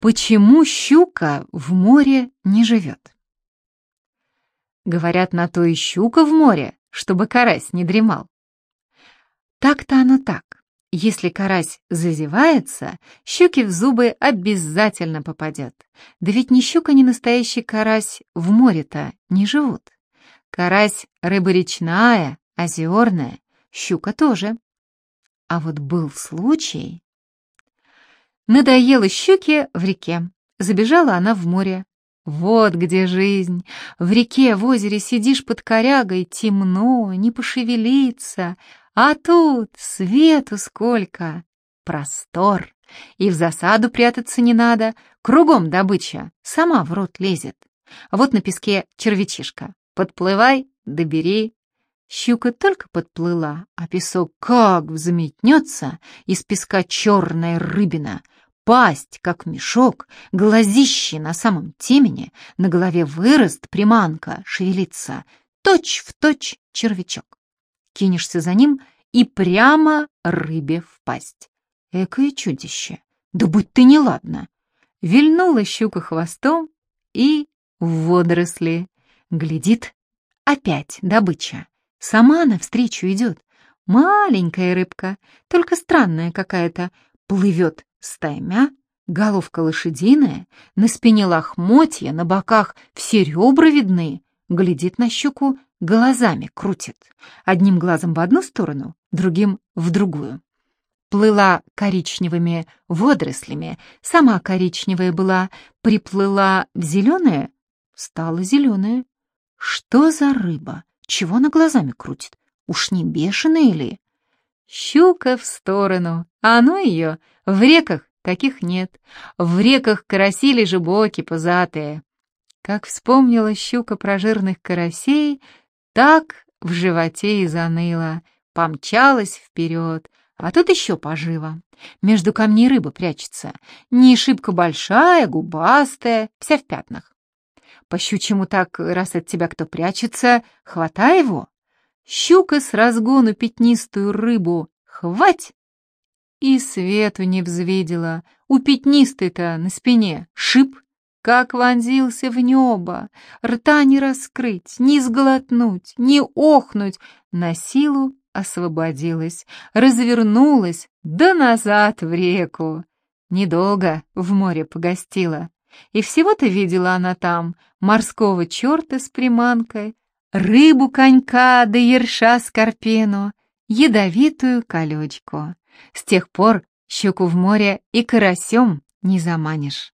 Почему щука в море не живет? Говорят, на то и щука в море, чтобы карась не дремал. Так-то оно так. Если карась зазевается, щуке в зубы обязательно попадет. Да ведь ни щука, ни настоящий карась в море-то не живут. Карась — рыба речная, озерная, щука тоже. А вот был случай... Надоело щуке в реке. Забежала она в море. Вот где жизнь. В реке, в озере сидишь под корягой, темно, не пошевелиться. А тут свету сколько. Простор. И в засаду прятаться не надо. Кругом добыча. Сама в рот лезет. Вот на песке червячишка. Подплывай, добери. Щука только подплыла, а песок как взметнется, из песка черная рыбина — пасть, как мешок, глазищи на самом темени, на голове вырост, приманка, шевелится, точь в точь червячок. Кинешься за ним и прямо рыбе в пасть. Экое чудище! Да будь ты неладна! Вильнула щука хвостом и в водоросли. Глядит, опять добыча. Сама навстречу идет. Маленькая рыбка, только странная какая-то, плывет стаймя, головка лошадиная, на спине лохмотья, на боках все ребра видны, глядит на щуку, глазами крутит, одним глазом в одну сторону, другим в другую. Плыла коричневыми водорослями, сама коричневая была, приплыла в зеленое, стала зеленая. Что за рыба? Чего она глазами крутит? Уж не бешеная ли? Щука в сторону, а ну ее, в реках таких нет. В реках караси лежебоки пузатые. Как вспомнила щука про жирных карасей, так в животе и заныла, помчалась вперед, а тут еще поживо. Между камней рыба прячется, не шибко большая, губастая, вся в пятнах. По щучьему так, раз от тебя кто прячется, хватай его. Щука с разгону пятнистую рыбу хвать! И свету не взвидела, у пятнистой-то на спине шип, как вонзился в небо, рта не раскрыть, не сглотнуть, не охнуть, на силу освободилась, развернулась, да назад в реку. Недолго в море погостила, и всего-то видела она там морского черта с приманкой, рыбу конька да ерша скорпену, ядовитую колючку. С тех пор щуку в море и карасем не заманишь.